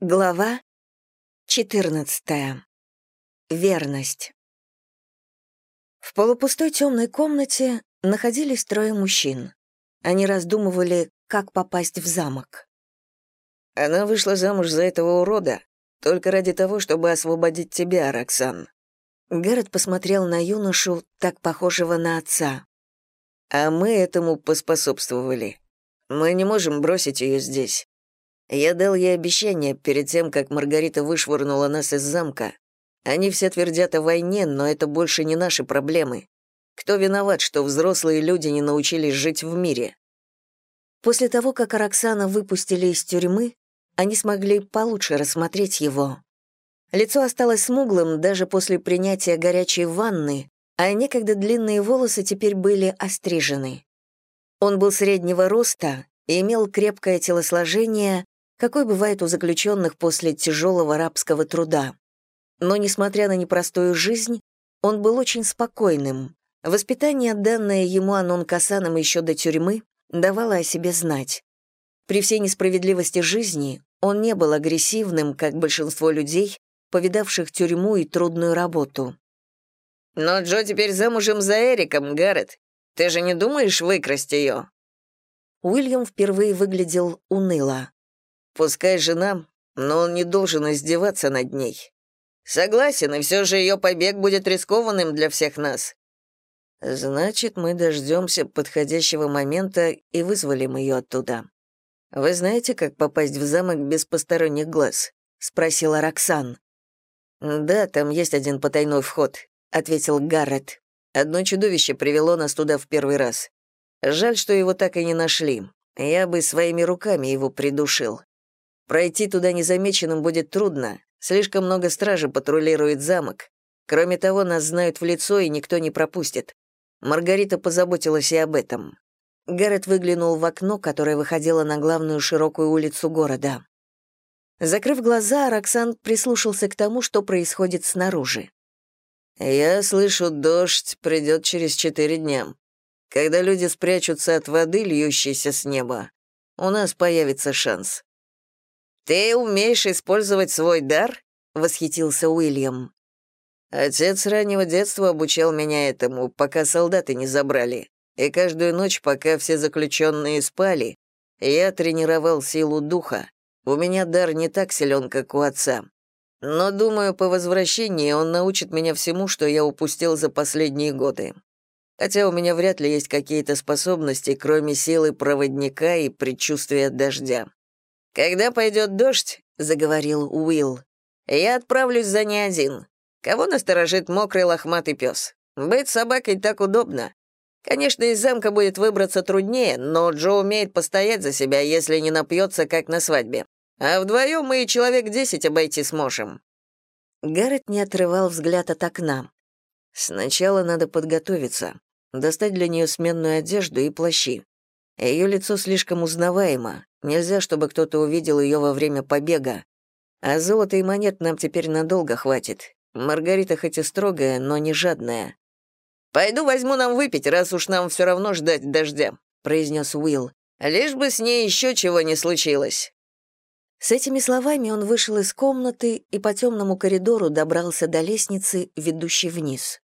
Глава 14. Верность. В полупустой темной комнате находились трое мужчин. Они раздумывали, как попасть в замок. Она вышла замуж за этого урода только ради того, чтобы освободить тебя, Роксан. Гаррет посмотрел на юношу, так похожего на отца. А мы этому поспособствовали. Мы не можем бросить ее здесь. Я дал ей обещание перед тем, как Маргарита вышвырнула нас из замка. Они все твердят о войне, но это больше не наши проблемы. Кто виноват, что взрослые люди не научились жить в мире? После того, как Араксана выпустили из тюрьмы, они смогли получше рассмотреть его. Лицо осталось смуглым даже после принятия горячей ванны, а некогда длинные волосы теперь были острижены. Он был среднего роста и имел крепкое телосложение, какой бывает у заключенных после тяжелого рабского труда. Но, несмотря на непростую жизнь, он был очень спокойным. Воспитание, данное ему Анон Касаном еще до тюрьмы, давало о себе знать. При всей несправедливости жизни он не был агрессивным, как большинство людей, повидавших тюрьму и трудную работу. «Но Джо теперь замужем за Эриком, Гаррет. Ты же не думаешь выкрасть ее?» Уильям впервые выглядел уныло. Пускай жена, но он не должен издеваться над ней. Согласен, и все же ее побег будет рискованным для всех нас. Значит, мы дождемся подходящего момента и вызволим ее оттуда. Вы знаете, как попасть в замок без посторонних глаз? спросила Роксан. Да, там есть один потайной вход, ответил Гаррет. Одно чудовище привело нас туда в первый раз. Жаль, что его так и не нашли. Я бы своими руками его придушил. Пройти туда незамеченным будет трудно. Слишком много стражи патрулирует замок. Кроме того, нас знают в лицо, и никто не пропустит. Маргарита позаботилась и об этом. Гаррет выглянул в окно, которое выходило на главную широкую улицу города. Закрыв глаза, Роксан прислушался к тому, что происходит снаружи. «Я слышу, дождь придет через четыре дня. Когда люди спрячутся от воды, льющейся с неба, у нас появится шанс. «Ты умеешь использовать свой дар?» — восхитился Уильям. «Отец раннего детства обучал меня этому, пока солдаты не забрали. И каждую ночь, пока все заключенные спали, я тренировал силу духа. У меня дар не так силен, как у отца. Но, думаю, по возвращении он научит меня всему, что я упустил за последние годы. Хотя у меня вряд ли есть какие-то способности, кроме силы проводника и предчувствия дождя. «Когда пойдет дождь», — заговорил Уилл, — «я отправлюсь за не один. Кого насторожит мокрый лохматый пес? Быть собакой так удобно. Конечно, из замка будет выбраться труднее, но Джо умеет постоять за себя, если не напьется, как на свадьбе. А вдвоем мы и человек десять обойти сможем». Гаррет не отрывал взгляд от окна. «Сначала надо подготовиться, достать для нее сменную одежду и плащи. Ее лицо слишком узнаваемо, Нельзя, чтобы кто-то увидел ее во время побега. А золота и монет нам теперь надолго хватит. Маргарита хоть и строгая, но не жадная. «Пойду возьму нам выпить, раз уж нам все равно ждать дождя», — произнес Уилл. «Лишь бы с ней еще чего не случилось». С этими словами он вышел из комнаты и по темному коридору добрался до лестницы, ведущей вниз.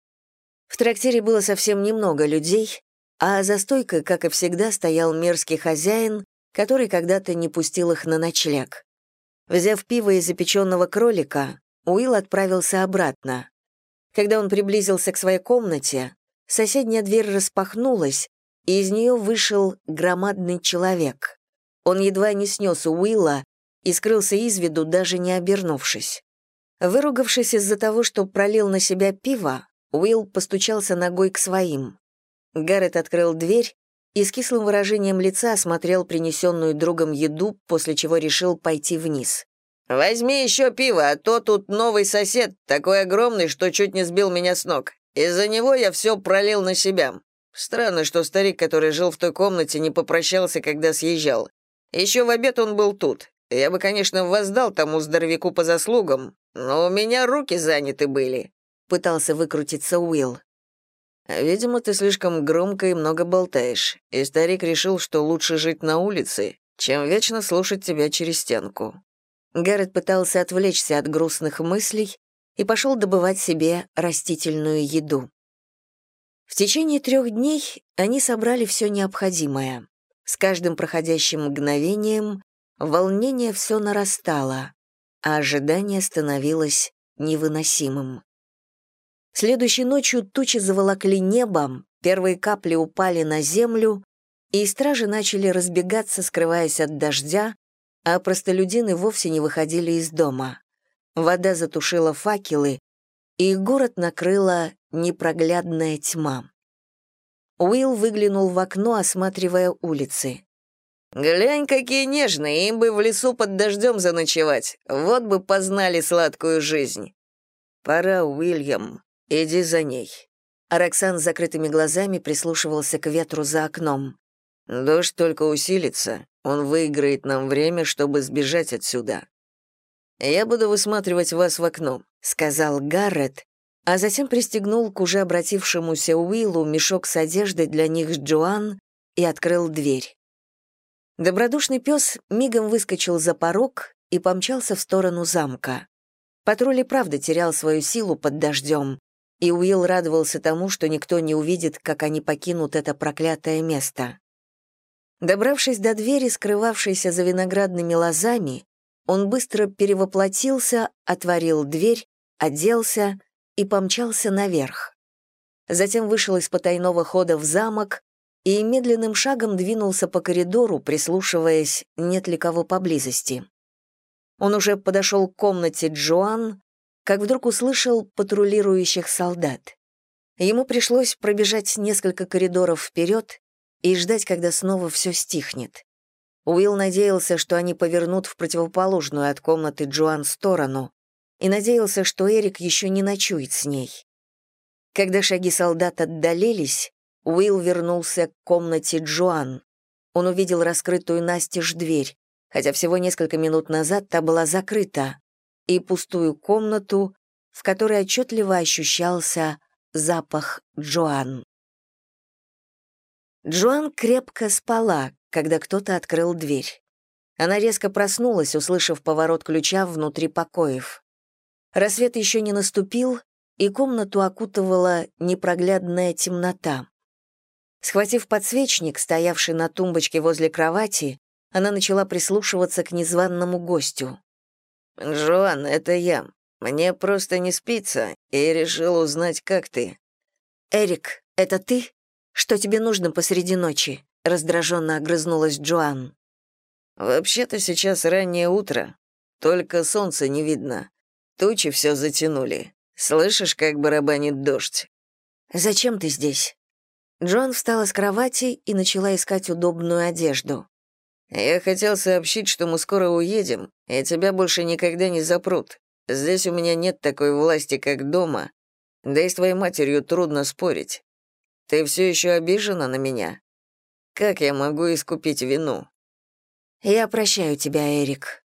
В трактире было совсем немного людей, а за стойкой, как и всегда, стоял мерзкий хозяин который когда-то не пустил их на ночлег. Взяв пиво из запеченного кролика, Уилл отправился обратно. Когда он приблизился к своей комнате, соседняя дверь распахнулась, и из нее вышел громадный человек. Он едва не снес Уилла и скрылся из виду, даже не обернувшись. Выругавшись из-за того, что пролил на себя пиво, Уилл постучался ногой к своим. Гаррет открыл дверь и с кислым выражением лица осмотрел принесенную другом еду, после чего решил пойти вниз. «Возьми еще пиво, а то тут новый сосед, такой огромный, что чуть не сбил меня с ног. Из-за него я все пролил на себя. Странно, что старик, который жил в той комнате, не попрощался, когда съезжал. Еще в обед он был тут. Я бы, конечно, воздал тому здоровяку по заслугам, но у меня руки заняты были», — пытался выкрутиться Уилл. Видимо, ты слишком громко и много болтаешь, и старик решил, что лучше жить на улице, чем вечно слушать тебя через стенку. Гаррет пытался отвлечься от грустных мыслей и пошел добывать себе растительную еду. В течение трех дней они собрали все необходимое. С каждым проходящим мгновением волнение все нарастало, а ожидание становилось невыносимым. Следующей ночью тучи заволокли небом, первые капли упали на землю, и стражи начали разбегаться, скрываясь от дождя, а простолюдины вовсе не выходили из дома. Вода затушила факелы, и город накрыла непроглядная тьма. Уилл выглянул в окно, осматривая улицы. «Глянь, какие нежные, им бы в лесу под дождем заночевать, вот бы познали сладкую жизнь». «Пора, Уильям, иди за ней». Араксан с закрытыми глазами прислушивался к ветру за окном. «Дождь только усилится, он выиграет нам время, чтобы сбежать отсюда. Я буду высматривать вас в окно», — сказал Гаррет, а затем пристегнул к уже обратившемуся Уиллу мешок с одеждой для них с Джоан и открыл дверь. Добродушный пес мигом выскочил за порог и помчался в сторону замка. Патруль и правда терял свою силу под дождем, и Уилл радовался тому, что никто не увидит, как они покинут это проклятое место. Добравшись до двери, скрывавшейся за виноградными лозами, он быстро перевоплотился, отворил дверь, оделся и помчался наверх. Затем вышел из потайного хода в замок и медленным шагом двинулся по коридору, прислушиваясь, нет ли кого поблизости. Он уже подошел к комнате Джоан, как вдруг услышал патрулирующих солдат. Ему пришлось пробежать несколько коридоров вперед и ждать, когда снова все стихнет. Уилл надеялся, что они повернут в противоположную от комнаты Джоан сторону, и надеялся, что Эрик еще не ночует с ней. Когда шаги солдат отдалились, Уилл вернулся к комнате Джоан. Он увидел раскрытую настежь дверь, хотя всего несколько минут назад та была закрыта, и пустую комнату, в которой отчетливо ощущался запах Джоан. Джоан крепко спала, когда кто-то открыл дверь. Она резко проснулась, услышав поворот ключа внутри покоев. Рассвет еще не наступил, и комнату окутывала непроглядная темнота. Схватив подсвечник, стоявший на тумбочке возле кровати, она начала прислушиваться к незваному гостю. «Джоан, это я. Мне просто не спится, и решил узнать, как ты». «Эрик, это ты? Что тебе нужно посреди ночи?» — раздраженно огрызнулась Джоан. «Вообще-то сейчас раннее утро. Только солнца не видно. Тучи все затянули. Слышишь, как барабанит дождь?» «Зачем ты здесь?» Джон встала с кровати и начала искать удобную одежду. «Я хотел сообщить, что мы скоро уедем, и тебя больше никогда не запрут. Здесь у меня нет такой власти, как дома. Да и с твоей матерью трудно спорить. Ты все еще обижена на меня? Как я могу искупить вину?» «Я прощаю тебя, Эрик».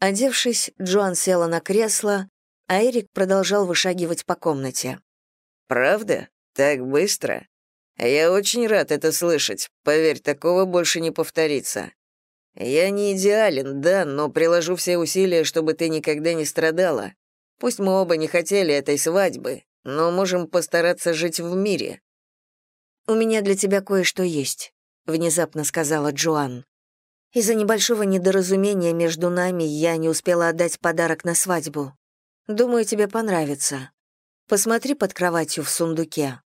Одевшись, Джоан села на кресло, а Эрик продолжал вышагивать по комнате. «Правда? Так быстро? Я очень рад это слышать. Поверь, такого больше не повторится. Я не идеален, да, но приложу все усилия, чтобы ты никогда не страдала. Пусть мы оба не хотели этой свадьбы, но можем постараться жить в мире». «У меня для тебя кое-что есть», — внезапно сказала Джоан. Из-за небольшого недоразумения между нами я не успела отдать подарок на свадьбу. Думаю, тебе понравится. Посмотри под кроватью в сундуке».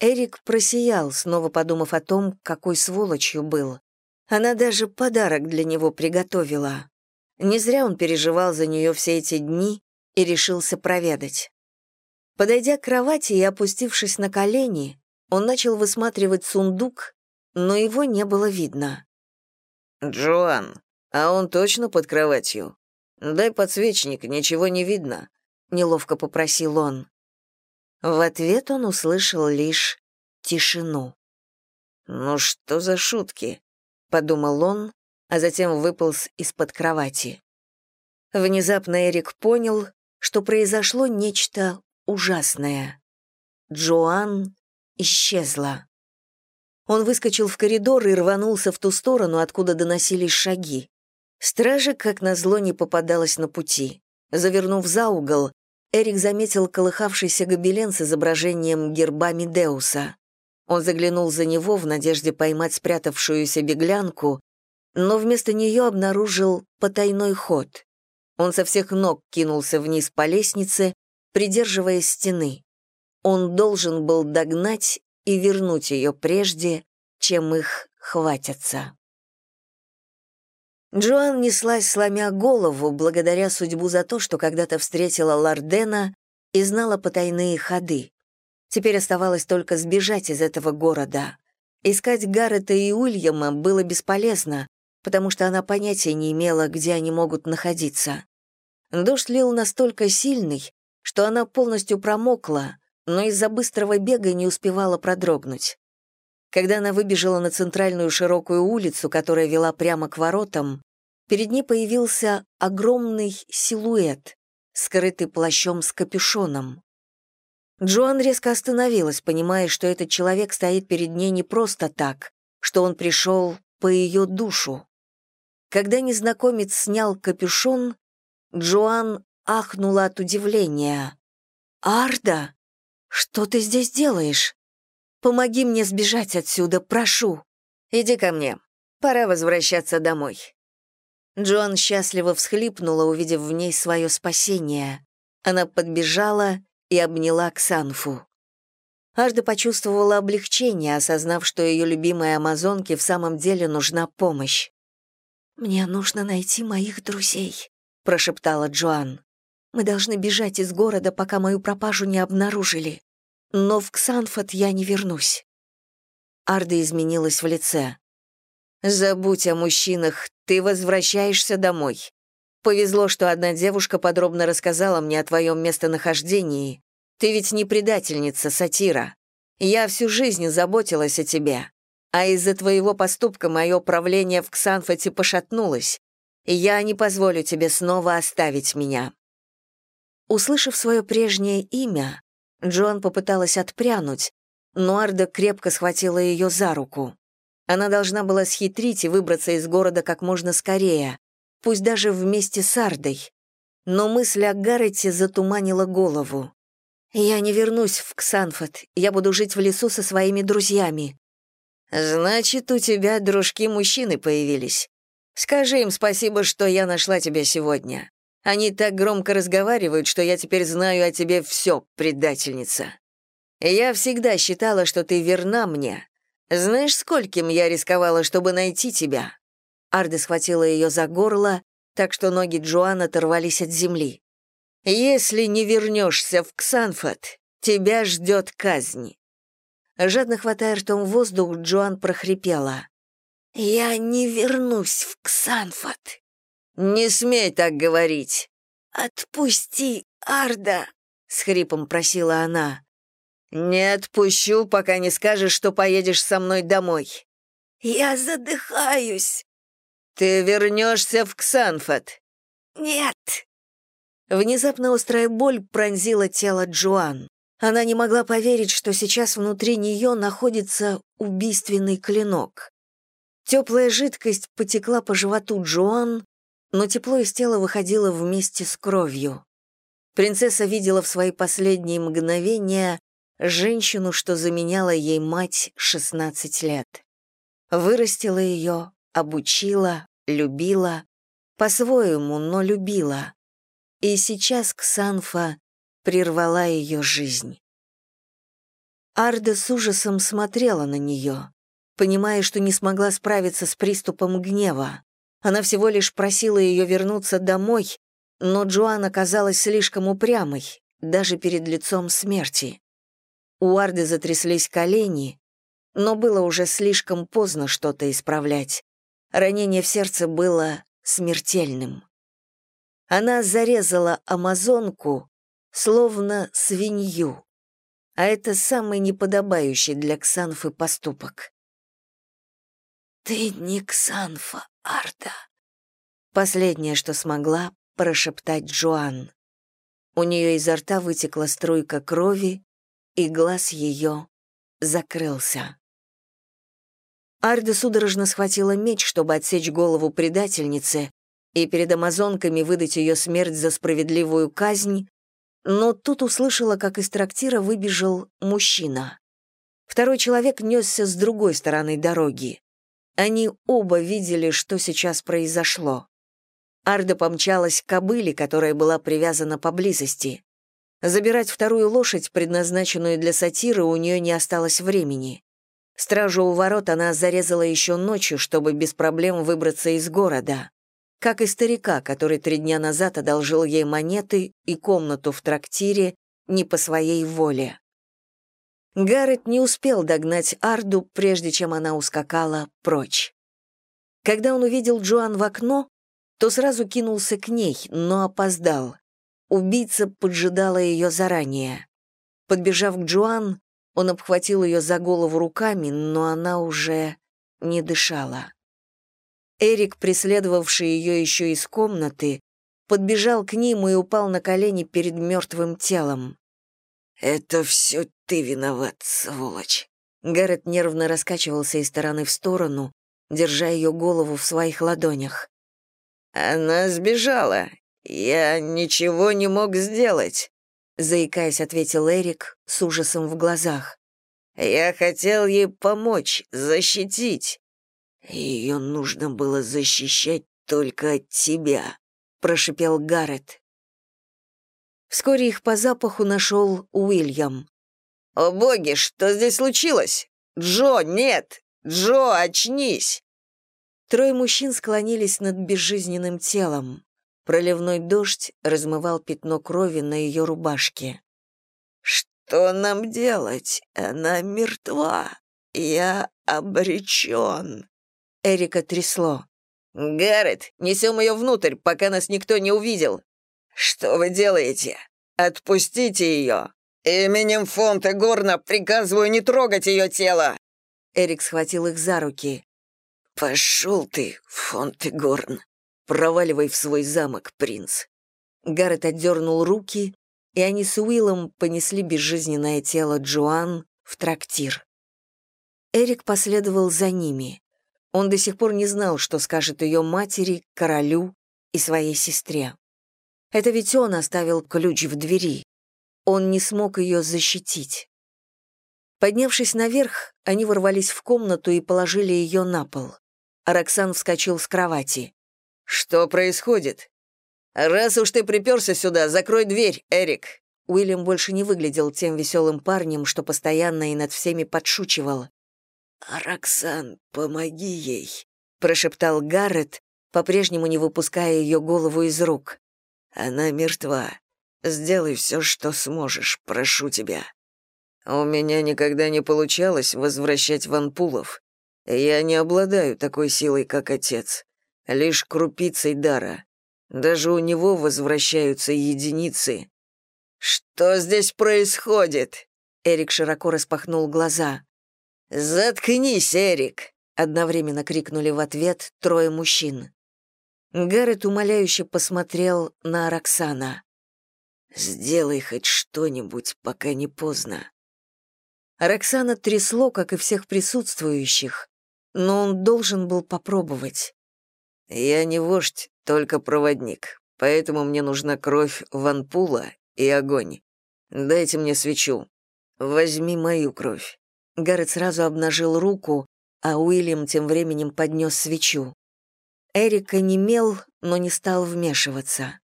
Эрик просиял, снова подумав о том, какой сволочью был. Она даже подарок для него приготовила. Не зря он переживал за нее все эти дни и решился проведать. Подойдя к кровати и опустившись на колени, он начал высматривать сундук, но его не было видно. «Джоан, а он точно под кроватью? Дай подсвечник, ничего не видно», — неловко попросил он. В ответ он услышал лишь тишину. «Ну что за шутки?» — подумал он, а затем выполз из-под кровати. Внезапно Эрик понял, что произошло нечто ужасное. Джоан исчезла. Он выскочил в коридор и рванулся в ту сторону, откуда доносились шаги. Стража, как назло, не попадалась на пути. Завернув за угол, Эрик заметил колыхавшийся гобелен с изображением герба Медеуса. Он заглянул за него в надежде поймать спрятавшуюся беглянку, но вместо нее обнаружил потайной ход. Он со всех ног кинулся вниз по лестнице, придерживая стены. Он должен был догнать и вернуть ее прежде, чем их хватятся. Джоан неслась, сломя голову, благодаря судьбу за то, что когда-то встретила Лардена и знала потайные ходы. Теперь оставалось только сбежать из этого города. Искать Гаррета и Уильяма было бесполезно, потому что она понятия не имела, где они могут находиться. Дождь лил настолько сильный, что она полностью промокла, но из-за быстрого бега не успевала продрогнуть. Когда она выбежала на центральную широкую улицу, которая вела прямо к воротам, перед ней появился огромный силуэт, скрытый плащом с капюшоном. Джоан резко остановилась, понимая, что этот человек стоит перед ней не просто так, что он пришел по ее душу. Когда незнакомец снял капюшон, Джоан ахнула от удивления. «Арда, что ты здесь делаешь?» Помоги мне сбежать отсюда, прошу. Иди ко мне. Пора возвращаться домой». Джоан счастливо всхлипнула, увидев в ней свое спасение. Она подбежала и обняла Ксанфу. Арда почувствовала облегчение, осознав, что ее любимой амазонке в самом деле нужна помощь. «Мне нужно найти моих друзей», — прошептала Джоан. «Мы должны бежать из города, пока мою пропажу не обнаружили но в Ксанфот я не вернусь». Арда изменилась в лице. «Забудь о мужчинах, ты возвращаешься домой. Повезло, что одна девушка подробно рассказала мне о твоем местонахождении. Ты ведь не предательница, сатира. Я всю жизнь заботилась о тебе, а из-за твоего поступка мое правление в Ксанфоте пошатнулось. Я не позволю тебе снова оставить меня». Услышав свое прежнее имя, Джоан попыталась отпрянуть, но Арда крепко схватила ее за руку. Она должна была схитрить и выбраться из города как можно скорее, пусть даже вместе с Ардой. Но мысль о Гаррете затуманила голову. «Я не вернусь в Ксанфот, я буду жить в лесу со своими друзьями». «Значит, у тебя дружки-мужчины появились. Скажи им спасибо, что я нашла тебя сегодня. Они так громко разговаривают, что я теперь знаю о тебе все, предательница. Я всегда считала, что ты верна мне. Знаешь, скольким я рисковала, чтобы найти тебя?» Арда схватила ее за горло, так что ноги Джоан оторвались от земли. «Если не вернешься в Ксанфот, тебя ждет казнь». Жадно хватая ртом воздух, Джоан прохрипела. «Я не вернусь в Ксанфот». «Не смей так говорить!» «Отпусти, Арда!» — с хрипом просила она. «Не отпущу, пока не скажешь, что поедешь со мной домой». «Я задыхаюсь». «Ты вернешься в Ксанфот». «Нет». Внезапно острая боль пронзила тело Джоан. Она не могла поверить, что сейчас внутри нее находится убийственный клинок. Теплая жидкость потекла по животу Джоан, но тепло из тела выходило вместе с кровью. Принцесса видела в свои последние мгновения женщину, что заменяла ей мать 16 лет. Вырастила ее, обучила, любила, по-своему, но любила. И сейчас Ксанфа прервала ее жизнь. Арда с ужасом смотрела на нее, понимая, что не смогла справиться с приступом гнева. Она всего лишь просила ее вернуться домой, но Джоан оказалась слишком упрямой, даже перед лицом смерти. У Арды затряслись колени, но было уже слишком поздно что-то исправлять. Ранение в сердце было смертельным. Она зарезала амазонку, словно свинью, а это самый неподобающий для Ксанфы поступок. «Ты не Ксанфа, Арда!» Последнее, что смогла, прошептать Джоан. У нее изо рта вытекла струйка крови, и глаз ее закрылся. Арда судорожно схватила меч, чтобы отсечь голову предательницы, и перед амазонками выдать ее смерть за справедливую казнь, но тут услышала, как из трактира выбежал мужчина. Второй человек несся с другой стороны дороги. Они оба видели, что сейчас произошло. Арда помчалась к кобыле, которая была привязана поблизости. Забирать вторую лошадь, предназначенную для сатиры, у нее не осталось времени. Стражу у ворот она зарезала еще ночью, чтобы без проблем выбраться из города. Как и старика, который три дня назад одолжил ей монеты и комнату в трактире не по своей воле. Гаррет не успел догнать Арду, прежде чем она ускакала прочь. Когда он увидел Джоан в окно, то сразу кинулся к ней, но опоздал. Убийца поджидала ее заранее. Подбежав к Джоан, он обхватил ее за голову руками, но она уже не дышала. Эрик, преследовавший ее еще из комнаты, подбежал к ним и упал на колени перед мертвым телом. «Это все ты виноват, сволочь!» Гаррет нервно раскачивался из стороны в сторону, держа ее голову в своих ладонях. «Она сбежала. Я ничего не мог сделать», — заикаясь, ответил Эрик с ужасом в глазах. «Я хотел ей помочь, защитить». «Ее нужно было защищать только от тебя», — прошипел Гаррет. Вскоре их по запаху нашел Уильям. «О боги, что здесь случилось? Джо, нет! Джо, очнись!» Трое мужчин склонились над безжизненным телом. Проливной дождь размывал пятно крови на ее рубашке. «Что нам делать? Она мертва. Я обречен». Эрика трясло. «Гаррет, несем ее внутрь, пока нас никто не увидел». «Что вы делаете? Отпустите ее. Именем Фонте Горна приказываю не трогать ее тело». Эрик схватил их за руки. «Пошел ты, Фонтегорн! Проваливай в свой замок, принц!» Гаррет отдернул руки, и они с Уиллом понесли безжизненное тело Джоан в трактир. Эрик последовал за ними. Он до сих пор не знал, что скажет ее матери, королю и своей сестре. Это ведь он оставил ключ в двери. Он не смог ее защитить. Поднявшись наверх, они ворвались в комнату и положили ее на пол. Роксан вскочил с кровати. «Что происходит?» «Раз уж ты приперся сюда, закрой дверь, Эрик!» Уильям больше не выглядел тем веселым парнем, что постоянно и над всеми подшучивал. «Роксан, помоги ей», — прошептал Гаррет, по-прежнему не выпуская ее голову из рук. «Она мертва. Сделай все, что сможешь, прошу тебя». «У меня никогда не получалось возвращать ванпулов. Я не обладаю такой силой, как отец, лишь крупицей дара. Даже у него возвращаются единицы. Что здесь происходит? Эрик широко распахнул глаза. Заткнись, Эрик, одновременно крикнули в ответ трое мужчин. Гаррет умоляюще посмотрел на Роксана. «Сделай хоть что-нибудь, пока не поздно». Роксана трясло, как и всех присутствующих, но он должен был попробовать. «Я не вождь, только проводник, поэтому мне нужна кровь ванпула и огонь. Дайте мне свечу. Возьми мою кровь». Гаррет сразу обнажил руку, а Уильям тем временем поднес свечу. Эрик онемел, но не стал вмешиваться.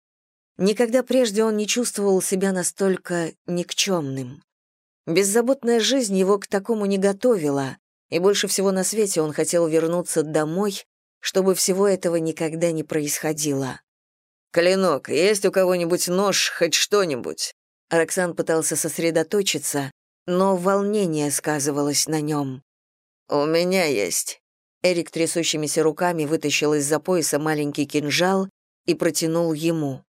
Никогда прежде он не чувствовал себя настолько никчемным. Беззаботная жизнь его к такому не готовила, и больше всего на свете он хотел вернуться домой, чтобы всего этого никогда не происходило. «Клинок, есть у кого-нибудь нож, хоть что-нибудь?» Роксан пытался сосредоточиться, но волнение сказывалось на нем. «У меня есть». Эрик трясущимися руками вытащил из-за пояса маленький кинжал и протянул ему.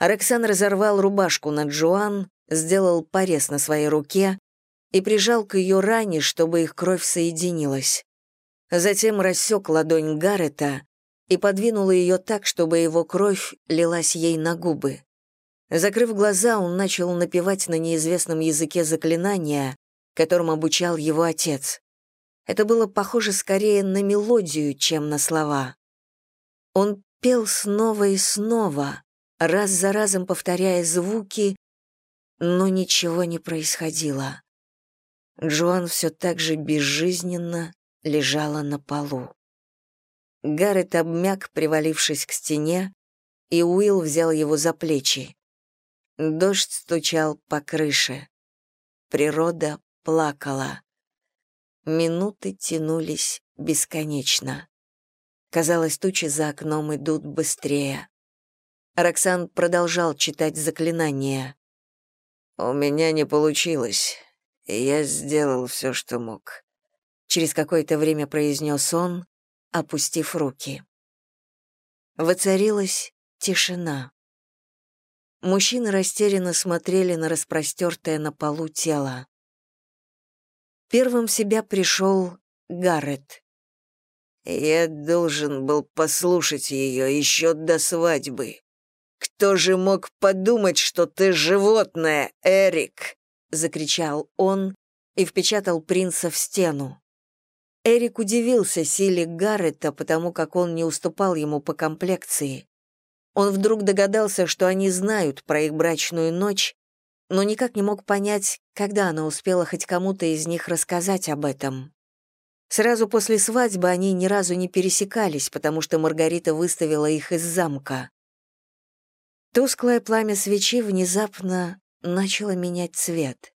Роксан разорвал рубашку на Джоан, сделал порез на своей руке и прижал к ее ране, чтобы их кровь соединилась. Затем рассек ладонь Гаррета и подвинул ее так, чтобы его кровь лилась ей на губы. Закрыв глаза, он начал напевать на неизвестном языке заклинания, которым обучал его отец. Это было похоже скорее на мелодию, чем на слова. Он пел снова и снова, раз за разом повторяя звуки, но ничего не происходило. Джоан все так же безжизненно лежала на полу. Гаррет обмяк, привалившись к стене, и Уилл взял его за плечи. Дождь стучал по крыше. Природа плакала. Минуты тянулись бесконечно. Казалось, тучи за окном идут быстрее. Роксан продолжал читать заклинания. «У меня не получилось. Я сделал все, что мог», — через какое-то время произнес он, опустив руки. Воцарилась тишина. Мужчины растерянно смотрели на распростертое на полу тело. Первым в себя пришел Гаррет. «Я должен был послушать ее еще до свадьбы. Кто же мог подумать, что ты животное, Эрик?» — закричал он и впечатал принца в стену. Эрик удивился силе Гаррета, потому как он не уступал ему по комплекции. Он вдруг догадался, что они знают про их брачную ночь, но никак не мог понять, когда она успела хоть кому-то из них рассказать об этом. Сразу после свадьбы они ни разу не пересекались, потому что Маргарита выставила их из замка. Тусклое пламя свечи внезапно начало менять цвет.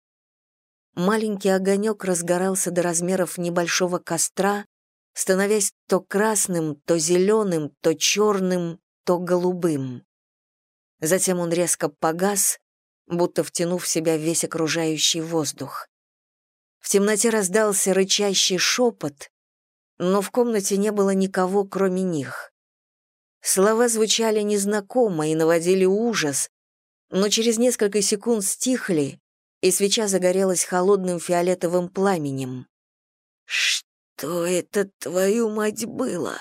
Маленький огонек разгорался до размеров небольшого костра, становясь то красным, то зеленым, то черным, то голубым. Затем он резко погас, будто втянув в себя весь окружающий воздух. В темноте раздался рычащий шепот, но в комнате не было никого, кроме них. Слова звучали незнакомо и наводили ужас, но через несколько секунд стихли, и свеча загорелась холодным фиолетовым пламенем. «Что это, твою мать, было?»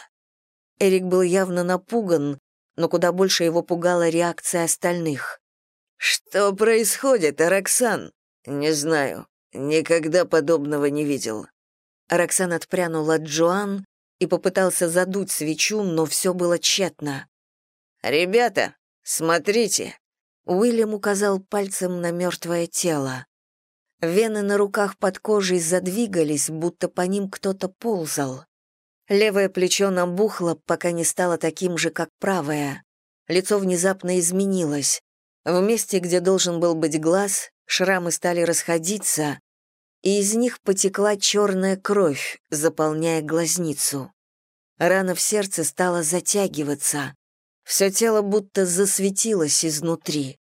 Эрик был явно напуган, но куда больше его пугала реакция остальных. «Что происходит, Араксан?» «Не знаю. Никогда подобного не видел». Араксан отпрянул от Джоан и попытался задуть свечу, но все было тщетно. «Ребята, смотрите!» Уильям указал пальцем на мертвое тело. Вены на руках под кожей задвигались, будто по ним кто-то ползал. Левое плечо набухло, пока не стало таким же, как правое. Лицо внезапно изменилось. В месте, где должен был быть глаз, шрамы стали расходиться, и из них потекла черная кровь, заполняя глазницу. Рана в сердце стала затягиваться. Все тело будто засветилось изнутри.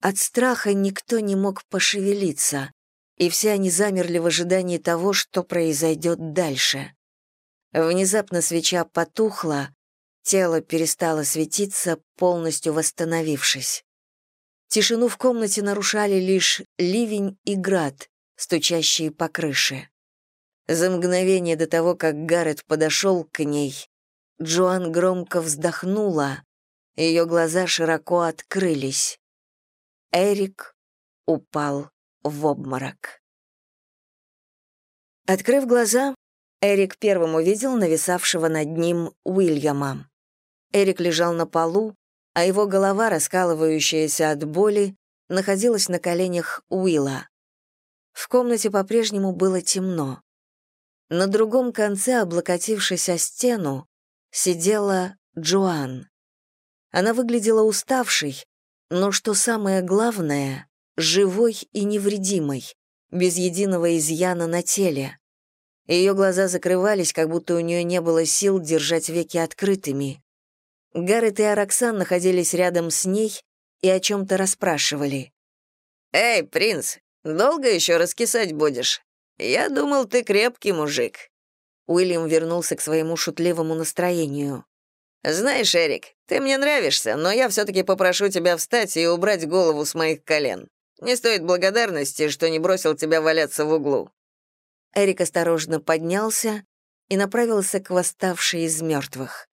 От страха никто не мог пошевелиться, и все они замерли в ожидании того, что произойдет дальше. Внезапно свеча потухла, тело перестало светиться, полностью восстановившись. Тишину в комнате нарушали лишь ливень и град, стучащие по крыше. За мгновение до того, как Гаррет подошел к ней, Джоан громко вздохнула, ее глаза широко открылись. Эрик упал в обморок. Открыв глаза, Эрик первым увидел нависавшего над ним Уильяма. Эрик лежал на полу, а его голова, раскалывающаяся от боли, находилась на коленях Уилла. В комнате по-прежнему было темно. На другом конце, облокотившись о стену, сидела Джоан. Она выглядела уставшей, но, что самое главное, живой и невредимой, без единого изъяна на теле. Ее глаза закрывались, как будто у нее не было сил держать веки открытыми. Гаррет и Араксан находились рядом с ней и о чем-то расспрашивали. «Эй, принц, долго еще раскисать будешь? Я думал, ты крепкий мужик». Уильям вернулся к своему шутливому настроению. «Знаешь, Эрик, ты мне нравишься, но я все-таки попрошу тебя встать и убрать голову с моих колен. Не стоит благодарности, что не бросил тебя валяться в углу. Эрик осторожно поднялся и направился к восставшей из мертвых.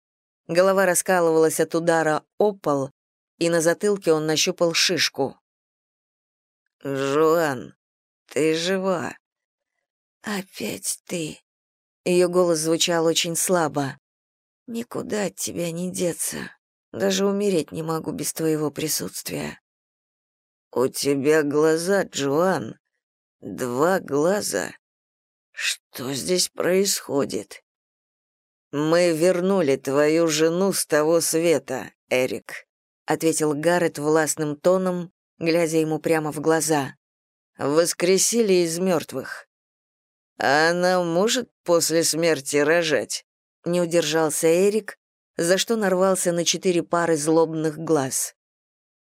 Голова раскалывалась от удара о пол, и на затылке он нащупал шишку. «Жуан, ты жива?» «Опять ты?» Ее голос звучал очень слабо. Никуда от тебя не деться. Даже умереть не могу без твоего присутствия. У тебя глаза, Джоан. Два глаза. Что здесь происходит? Мы вернули твою жену с того света, Эрик, ответил Гаррет властным тоном, глядя ему прямо в глаза. Воскресили из мертвых. А она может после смерти рожать? Не удержался Эрик, за что нарвался на четыре пары злобных глаз.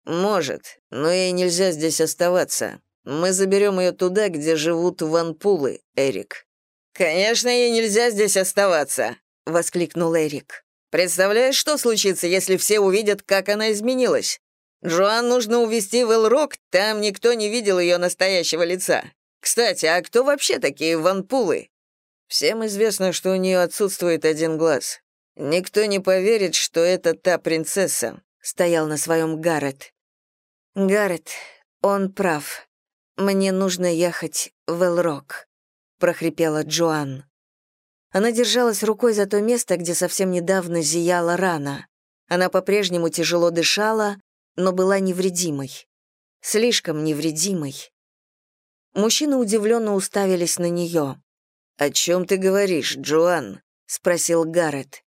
«Может, но ей нельзя здесь оставаться. Мы заберем ее туда, где живут ванпулы, Эрик». «Конечно, ей нельзя здесь оставаться», — воскликнул Эрик. «Представляешь, что случится, если все увидят, как она изменилась? Джоан нужно увезти в Элрок, там никто не видел ее настоящего лица. Кстати, а кто вообще такие ванпулы?» «Всем известно, что у нее отсутствует один глаз. Никто не поверит, что это та принцесса», — стоял на своем Гаррет. «Гаррет, он прав. Мне нужно ехать в Элрок», — прохрипела Джоан. Она держалась рукой за то место, где совсем недавно зияла рана. Она по-прежнему тяжело дышала, но была невредимой. Слишком невредимой. Мужчины удивленно уставились на нее. «О чем ты говоришь, Джоан?» — спросил Гаррет.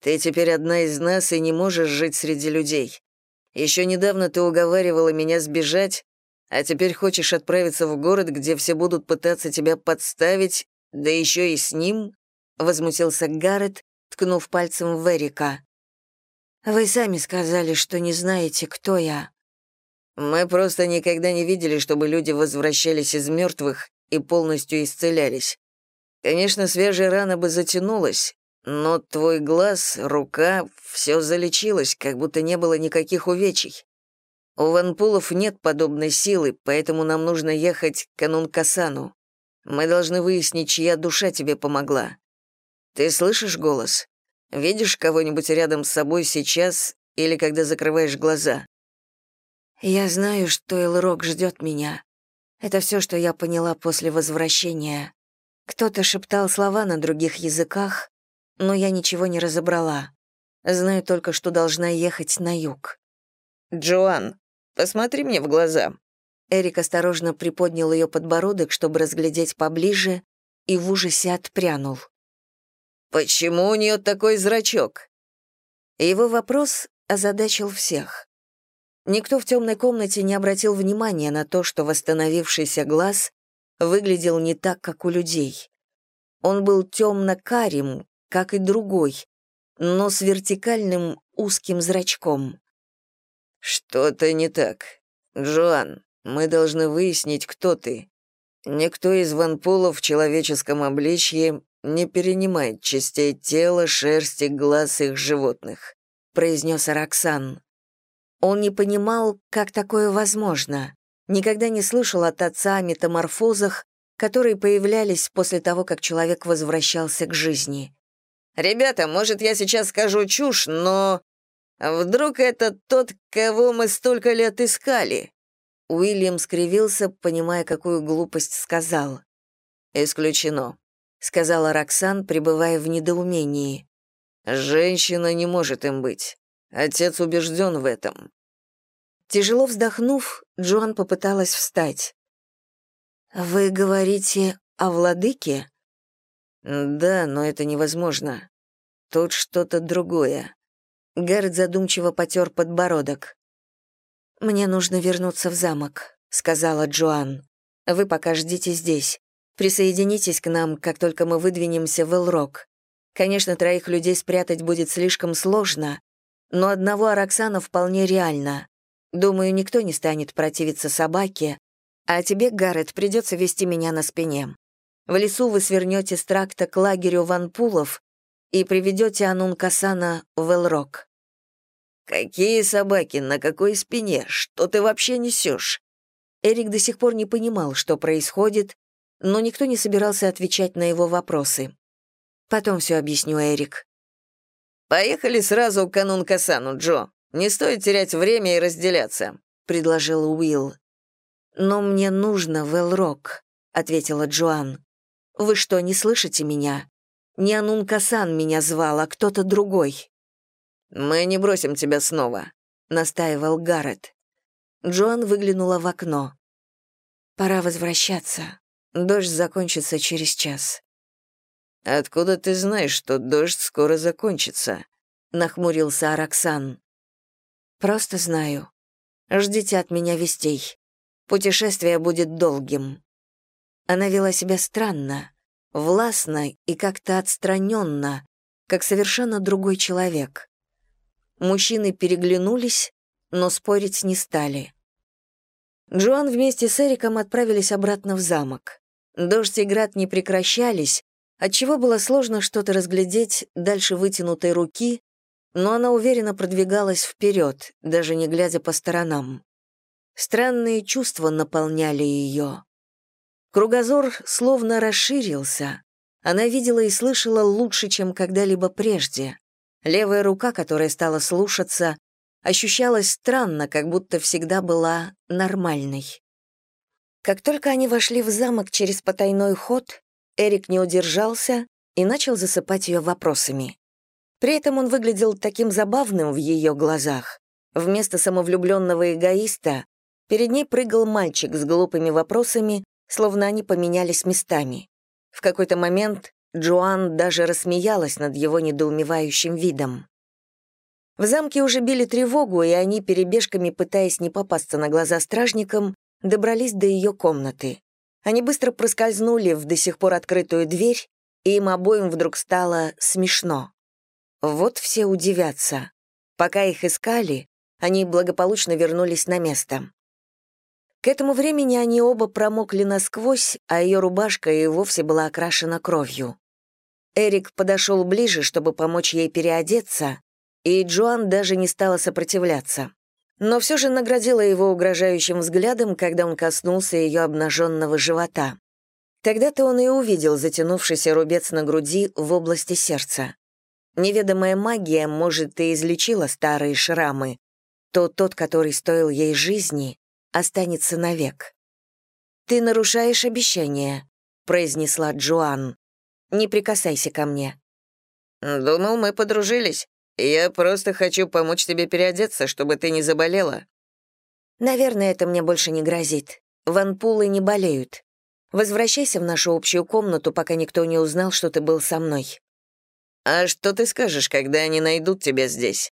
Ты теперь одна из нас и не можешь жить среди людей. Еще недавно ты уговаривала меня сбежать, а теперь хочешь отправиться в город, где все будут пытаться тебя подставить, да еще и с ним?» — возмутился Гаррет, ткнув пальцем в Эрика. «Вы сами сказали, что не знаете, кто я». «Мы просто никогда не видели, чтобы люди возвращались из мертвых и полностью исцелялись. Конечно, свежая рана бы затянулась, но твой глаз, рука, все залечилось, как будто не было никаких увечий. У ванпулов нет подобной силы, поэтому нам нужно ехать к Анункасану. Мы должны выяснить, чья душа тебе помогла. Ты слышишь голос? Видишь кого-нибудь рядом с собой сейчас или когда закрываешь глаза? Я знаю, что Элрок ждет меня. Это все, что я поняла после возвращения. Кто-то шептал слова на других языках, но я ничего не разобрала. Знаю только, что должна ехать на юг. «Джоан, посмотри мне в глаза». Эрик осторожно приподнял ее подбородок, чтобы разглядеть поближе, и в ужасе отпрянул. «Почему у нее такой зрачок?» Его вопрос озадачил всех. Никто в темной комнате не обратил внимания на то, что восстановившийся глаз выглядел не так, как у людей. Он был темно-карим, как и другой, но с вертикальным узким зрачком. «Что-то не так. Джоан, мы должны выяснить, кто ты. Никто из ванпулов в человеческом обличье не перенимает частей тела, шерсти, глаз их животных», произнес Араксан. Он не понимал, как такое возможно. Никогда не слышал от отца о метаморфозах, которые появлялись после того, как человек возвращался к жизни. «Ребята, может, я сейчас скажу чушь, но... Вдруг это тот, кого мы столько лет искали?» Уильям скривился, понимая, какую глупость сказал. «Исключено», — сказала Роксан, пребывая в недоумении. «Женщина не может им быть. Отец убежден в этом». Тяжело вздохнув, Джоан попыталась встать. «Вы говорите о владыке?» «Да, но это невозможно. Тут что-то другое». Гаррет задумчиво потер подбородок. «Мне нужно вернуться в замок», — сказала Джоан. «Вы пока ждите здесь. Присоединитесь к нам, как только мы выдвинемся в Элрок. Конечно, троих людей спрятать будет слишком сложно, но одного Араксана вполне реально. Думаю, никто не станет противиться собаке, а тебе, Гаррет, придется вести меня на спине. В лесу вы свернете с тракта к лагерю ванпулов и приведете Анун-Касана в Элрок. «Какие собаки? На какой спине? Что ты вообще несешь?» Эрик до сих пор не понимал, что происходит, но никто не собирался отвечать на его вопросы. «Потом все объясню, Эрик». «Поехали сразу к Анун-Касану, Джо. Не стоит терять время и разделяться», — предложил Уилл. «Но мне нужно в Элрок», — ответила Джоан. Вы что, не слышите меня? Не Анункасан меня звал, а кто-то другой. «Мы не бросим тебя снова», — настаивал Гаррет. Джоан выглянула в окно. «Пора возвращаться. Дождь закончится через час». «Откуда ты знаешь, что дождь скоро закончится?» — нахмурился Араксан. «Просто знаю. Ждите от меня вестей. Путешествие будет долгим». Она вела себя странно, властно и как-то отстраненно, как совершенно другой человек. Мужчины переглянулись, но спорить не стали. Джоан вместе с Эриком отправились обратно в замок. Дождь и град не прекращались, отчего было сложно что-то разглядеть дальше вытянутой руки, но она уверенно продвигалась вперед, даже не глядя по сторонам. Странные чувства наполняли ее. Кругозор словно расширился. Она видела и слышала лучше, чем когда-либо прежде. Левая рука, которая стала слушаться, ощущалась странно, как будто всегда была нормальной. Как только они вошли в замок через потайной ход, Эрик не удержался и начал засыпать ее вопросами. При этом он выглядел таким забавным в ее глазах. Вместо самовлюбленного эгоиста перед ней прыгал мальчик с глупыми вопросами, словно они поменялись местами. В какой-то момент Джоан даже рассмеялась над его недоумевающим видом. В замке уже били тревогу, и они, перебежками пытаясь не попасться на глаза стражникам, добрались до ее комнаты. Они быстро проскользнули в до сих пор открытую дверь, и им обоим вдруг стало смешно. Вот все удивятся. Пока их искали, они благополучно вернулись на место. К этому времени они оба промокли насквозь, а ее рубашка и вовсе была окрашена кровью. Эрик подошел ближе, чтобы помочь ей переодеться, и Джоан даже не стала сопротивляться. Но все же наградила его угрожающим взглядом, когда он коснулся ее обнаженного живота. Тогда-то он и увидел затянувшийся рубец на груди в области сердца. Неведомая магия, может, и излечила старые шрамы, то тот, который стоил ей жизни, останется навек. «Ты нарушаешь обещание», — произнесла Джоан. «Не прикасайся ко мне». «Думал, мы подружились. Я просто хочу помочь тебе переодеться, чтобы ты не заболела». «Наверное, это мне больше не грозит. Ванпулы не болеют. Возвращайся в нашу общую комнату, пока никто не узнал, что ты был со мной». «А что ты скажешь, когда они найдут тебя здесь?»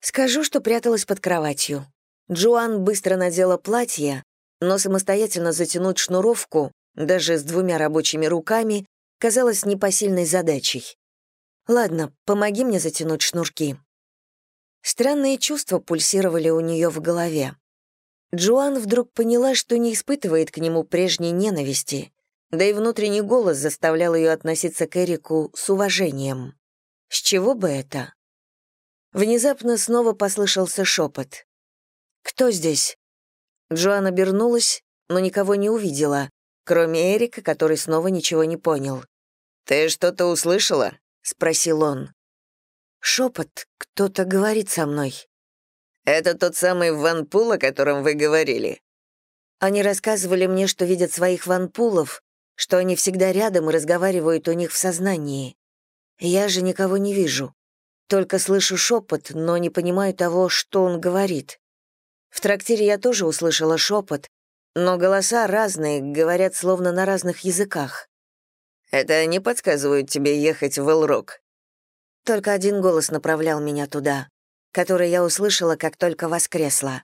«Скажу, что пряталась под кроватью. Джоан быстро надела платье, но самостоятельно затянуть шнуровку, даже с двумя рабочими руками, казалось непосильной задачей. «Ладно, помоги мне затянуть шнурки». Странные чувства пульсировали у нее в голове. Джоан вдруг поняла, что не испытывает к нему прежней ненависти, да и внутренний голос заставлял ее относиться к Эрику с уважением. С чего бы это? Внезапно снова послышался шепот. «Кто здесь?» Джоан обернулась, но никого не увидела, кроме Эрика, который снова ничего не понял. «Ты что-то услышала?» — спросил он. Шепот, кто-то говорит со мной. «Это тот самый ванпул, о котором вы говорили?» Они рассказывали мне, что видят своих ванпулов, что они всегда рядом и разговаривают у них в сознании. Я же никого не вижу. Только слышу шепот, но не понимаю того, что он говорит. В трактире я тоже услышала шепот, но голоса разные, говорят словно на разных языках. Это они подсказывают тебе ехать в Элрок? Только один голос направлял меня туда, который я услышала, как только воскресла.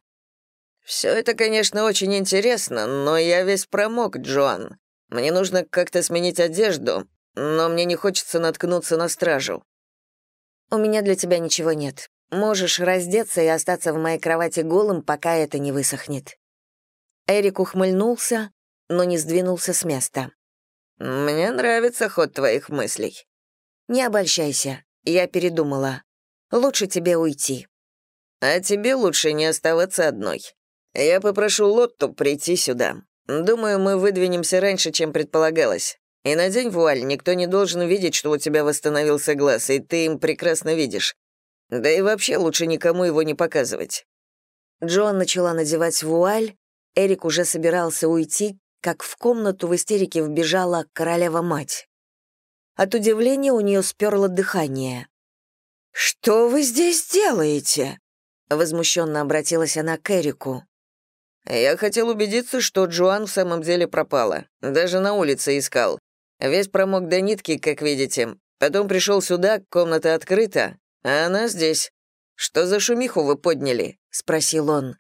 «Все это, конечно, очень интересно, но я весь промок, Джоан. Мне нужно как-то сменить одежду, но мне не хочется наткнуться на стражу». «У меня для тебя ничего нет. Можешь раздеться и остаться в моей кровати голым, пока это не высохнет». Эрик ухмыльнулся, но не сдвинулся с места. «Мне нравится ход твоих мыслей». «Не обольщайся, я передумала. Лучше тебе уйти». «А тебе лучше не оставаться одной. Я попрошу Лотту прийти сюда. Думаю, мы выдвинемся раньше, чем предполагалось. И надень вуаль, никто не должен видеть, что у тебя восстановился глаз, и ты им прекрасно видишь. Да и вообще лучше никому его не показывать». Джоан начала надевать вуаль, Эрик уже собирался уйти, как в комнату в истерике вбежала королева-мать. От удивления у нее сперло дыхание. «Что вы здесь делаете?» Возмущенно обратилась она к Эрику. «Я хотел убедиться, что Джоан в самом деле пропала. Даже на улице искал. Весь промок до нитки, как видите. Потом пришел сюда, комната открыта, а она здесь. Что за шумиху вы подняли?» — спросил он.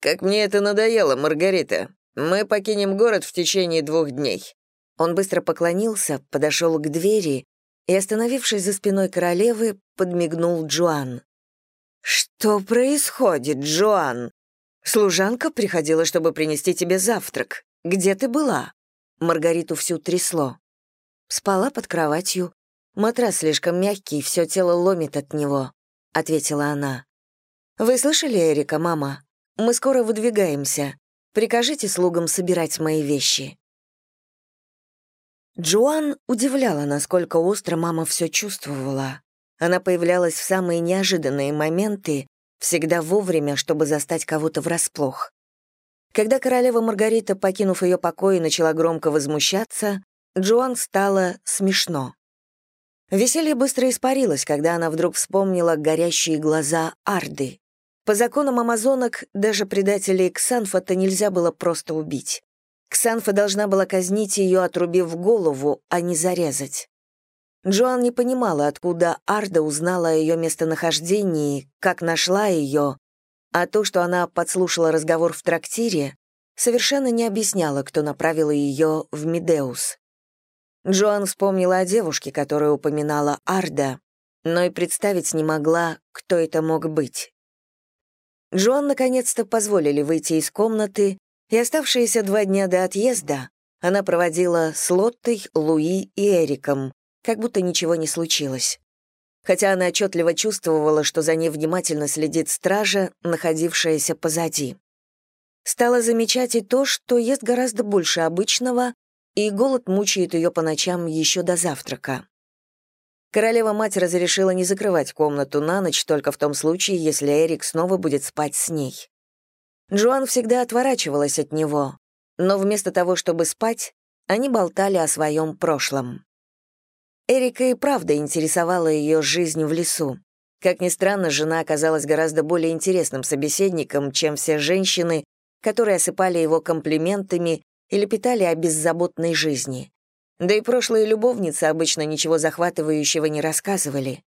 «Как мне это надоело, Маргарита. Мы покинем город в течение двух дней». Он быстро поклонился, подошел к двери и, остановившись за спиной королевы, подмигнул Джоан. «Что происходит, Джоан? Служанка приходила, чтобы принести тебе завтрак. Где ты была?» Маргариту всю трясло. Спала под кроватью. Матрас слишком мягкий, все тело ломит от него, ответила она. Вы слышали Эрика, мама? Мы скоро выдвигаемся. Прикажите слугам собирать мои вещи. Джоан удивляла, насколько остро мама все чувствовала. Она появлялась в самые неожиданные моменты, всегда вовремя, чтобы застать кого-то врасплох. Когда королева Маргарита, покинув ее покой, начала громко возмущаться, Джоан стало смешно. Веселье быстро испарилось, когда она вдруг вспомнила горящие глаза Арды. По законам амазонок даже предателей Ксанфа-то нельзя было просто убить. Ксанфа должна была казнить ее, отрубив голову, а не зарезать. Джоан не понимала, откуда Арда узнала о ее местонахождении, как нашла ее, а то, что она подслушала разговор в трактире, совершенно не объясняло, кто направил ее в Медеус. Джоан вспомнила о девушке, которую упоминала Арда, но и представить не могла, кто это мог быть. Джоан наконец-то позволили выйти из комнаты, и оставшиеся два дня до отъезда она проводила с Лоттой, Луи и Эриком, как будто ничего не случилось. Хотя она отчетливо чувствовала, что за ней внимательно следит стража, находившаяся позади. Стала замечать и то, что ест гораздо больше обычного, и голод мучает ее по ночам еще до завтрака. Королева-мать разрешила не закрывать комнату на ночь только в том случае, если Эрик снова будет спать с ней. Джоан всегда отворачивалась от него, но вместо того, чтобы спать, они болтали о своем прошлом. Эрика и правда интересовала ее жизнь в лесу. Как ни странно, жена оказалась гораздо более интересным собеседником, чем все женщины, которые осыпали его комплиментами или питали о беззаботной жизни. Да и прошлые любовницы обычно ничего захватывающего не рассказывали.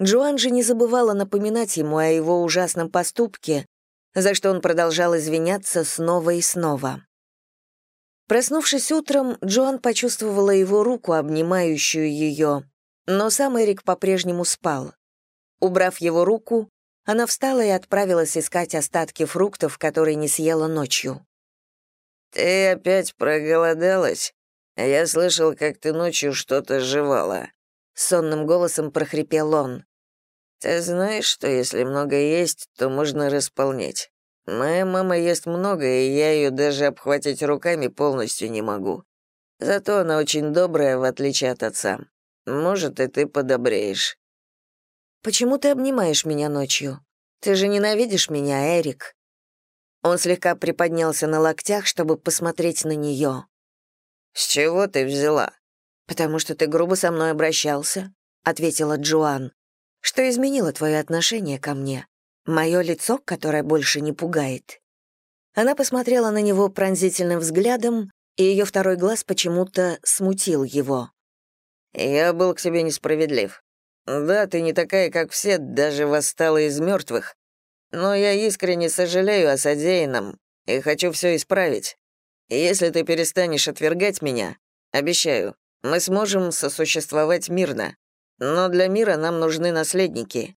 Джоан же не забывала напоминать ему о его ужасном поступке, за что он продолжал извиняться снова и снова. Проснувшись утром, Джоан почувствовала его руку, обнимающую ее, но сам Эрик по-прежнему спал. Убрав его руку, она встала и отправилась искать остатки фруктов, которые не съела ночью. «Ты опять проголодалась? Я слышал, как ты ночью что-то жевала», — сонным голосом прохрипел он. Ты знаешь, что если много есть, то можно располнеть. Моя мама ест много, и я ее даже обхватить руками полностью не могу. Зато она очень добрая, в отличие от отца. Может, и ты подобреешь. Почему ты обнимаешь меня ночью? Ты же ненавидишь меня, Эрик. Он слегка приподнялся на локтях, чтобы посмотреть на нее. С чего ты взяла? Потому что ты грубо со мной обращался, ответила Джоан. Что изменило твое отношение ко мне? Мое лицо, которое больше не пугает?» Она посмотрела на него пронзительным взглядом, и ее второй глаз почему-то смутил его. «Я был к тебе несправедлив. Да, ты не такая, как все, даже восстала из мертвых. Но я искренне сожалею о содеянном и хочу все исправить. Если ты перестанешь отвергать меня, обещаю, мы сможем сосуществовать мирно. Но для мира нам нужны наследники».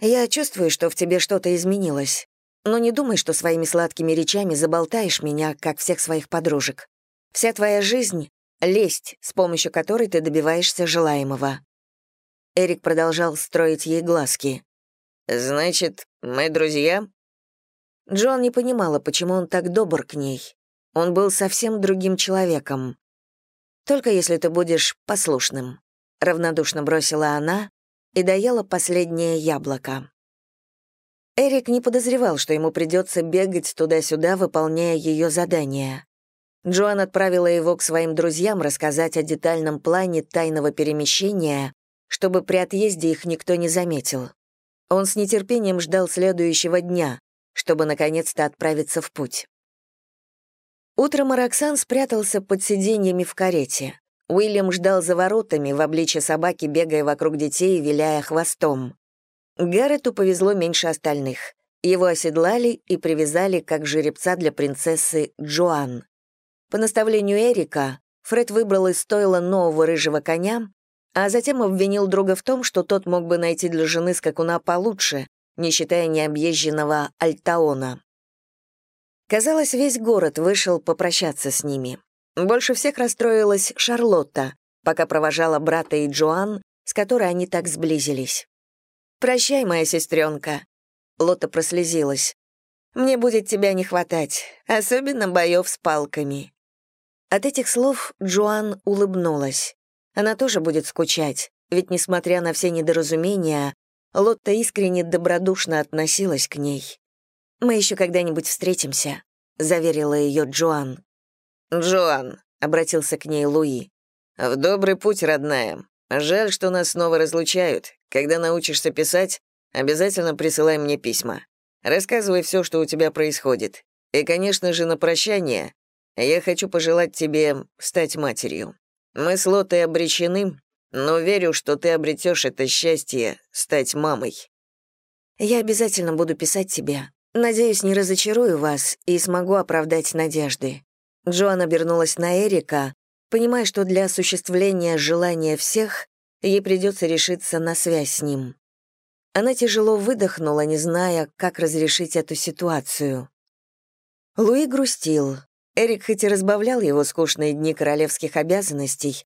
«Я чувствую, что в тебе что-то изменилось. Но не думай, что своими сладкими речами заболтаешь меня, как всех своих подружек. Вся твоя жизнь — лесть, с помощью которой ты добиваешься желаемого». Эрик продолжал строить ей глазки. «Значит, мы друзья?» Джон не понимала, почему он так добр к ней. Он был совсем другим человеком. Только если ты будешь послушным равнодушно бросила она и доела последнее яблоко. Эрик не подозревал, что ему придется бегать туда-сюда, выполняя ее задания. Джоан отправила его к своим друзьям рассказать о детальном плане тайного перемещения, чтобы при отъезде их никто не заметил. Он с нетерпением ждал следующего дня, чтобы наконец-то отправиться в путь. Утром Араксан спрятался под сиденьями в карете. Уильям ждал за воротами, в обличье собаки, бегая вокруг детей и виляя хвостом. Гаррету повезло меньше остальных. Его оседлали и привязали как жеребца для принцессы Джоан. По наставлению Эрика, Фред выбрал из стойла нового рыжего коня, а затем обвинил друга в том, что тот мог бы найти для жены скакуна получше, не считая необъезженного Альтаона. Казалось, весь город вышел попрощаться с ними. Больше всех расстроилась Шарлотта, пока провожала брата и Джоан, с которой они так сблизились. «Прощай, моя сестренка», — Лота прослезилась. «Мне будет тебя не хватать, особенно боев с палками». От этих слов Джоан улыбнулась. Она тоже будет скучать, ведь, несмотря на все недоразумения, Лотта искренне добродушно относилась к ней. «Мы еще когда-нибудь встретимся», — заверила ее Джоан. «Джоан», — обратился к ней Луи, — «в добрый путь, родная. Жаль, что нас снова разлучают. Когда научишься писать, обязательно присылай мне письма. Рассказывай все, что у тебя происходит. И, конечно же, на прощание я хочу пожелать тебе стать матерью. Мы с Лотой обречены, но верю, что ты обретешь это счастье стать мамой. Я обязательно буду писать тебе. Надеюсь, не разочарую вас и смогу оправдать надежды. Джоан обернулась на Эрика, понимая, что для осуществления желания всех ей придется решиться на связь с ним. Она тяжело выдохнула, не зная, как разрешить эту ситуацию. Луи грустил. Эрик хоть и разбавлял его скучные дни королевских обязанностей,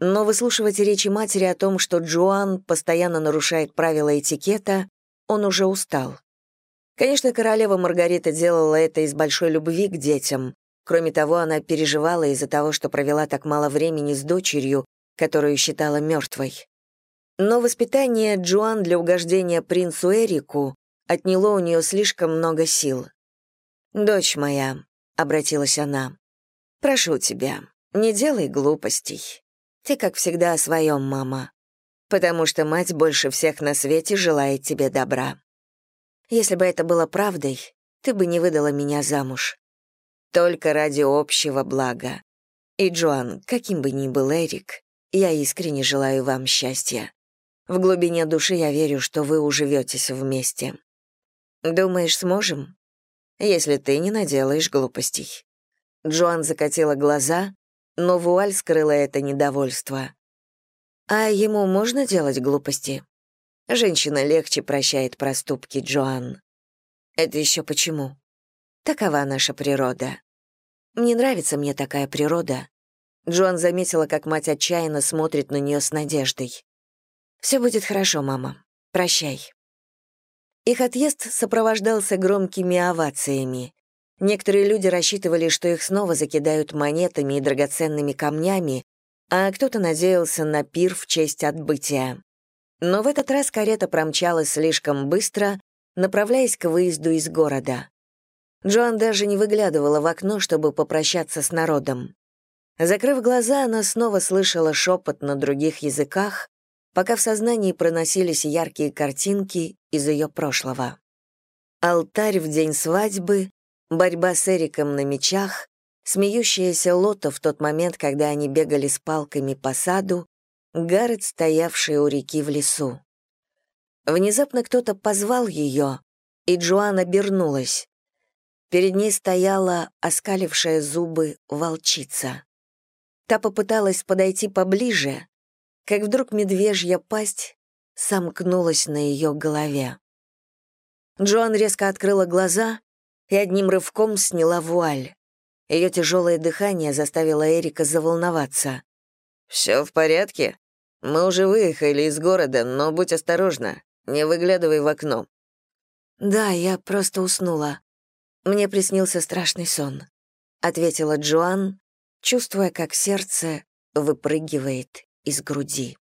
но выслушивать речи матери о том, что Джоан постоянно нарушает правила этикета, он уже устал. Конечно, королева Маргарита делала это из большой любви к детям. Кроме того, она переживала из-за того, что провела так мало времени с дочерью, которую считала мертвой. Но воспитание Джоан для угождения принцу Эрику отняло у нее слишком много сил. «Дочь моя», — обратилась она, — «прошу тебя, не делай глупостей. Ты, как всегда, о своем, мама, потому что мать больше всех на свете желает тебе добра. Если бы это было правдой, ты бы не выдала меня замуж. Только ради общего блага. И, Джоан, каким бы ни был Эрик, я искренне желаю вам счастья. В глубине души я верю, что вы уживетесь вместе. Думаешь, сможем? Если ты не наделаешь глупостей. Джоан закатила глаза, но вуаль скрыла это недовольство. А ему можно делать глупости? Женщина легче прощает проступки, Джоан. Это еще почему? Такова наша природа. Не нравится мне такая природа. Джоан заметила, как мать отчаянно смотрит на нее с надеждой. Все будет хорошо, мама. Прощай. Их отъезд сопровождался громкими овациями. Некоторые люди рассчитывали, что их снова закидают монетами и драгоценными камнями, а кто-то надеялся на пир в честь отбытия. Но в этот раз карета промчалась слишком быстро, направляясь к выезду из города. Джоан даже не выглядывала в окно, чтобы попрощаться с народом. Закрыв глаза, она снова слышала шепот на других языках, пока в сознании проносились яркие картинки из ее прошлого. Алтарь в день свадьбы, борьба с Эриком на мечах, смеющаяся Лота в тот момент, когда они бегали с палками по саду, Гаррет, стоявший у реки в лесу. Внезапно кто-то позвал ее, и Джоан обернулась. Перед ней стояла оскалившая зубы волчица. Та попыталась подойти поближе, как вдруг медвежья пасть сомкнулась на ее голове. Джоан резко открыла глаза и одним рывком сняла вуаль. Ее тяжелое дыхание заставило Эрика заволноваться. «Все в порядке? Мы уже выехали из города, но будь осторожна, не выглядывай в окно». «Да, я просто уснула. Мне приснился страшный сон», — ответила Джоан, чувствуя, как сердце выпрыгивает из груди.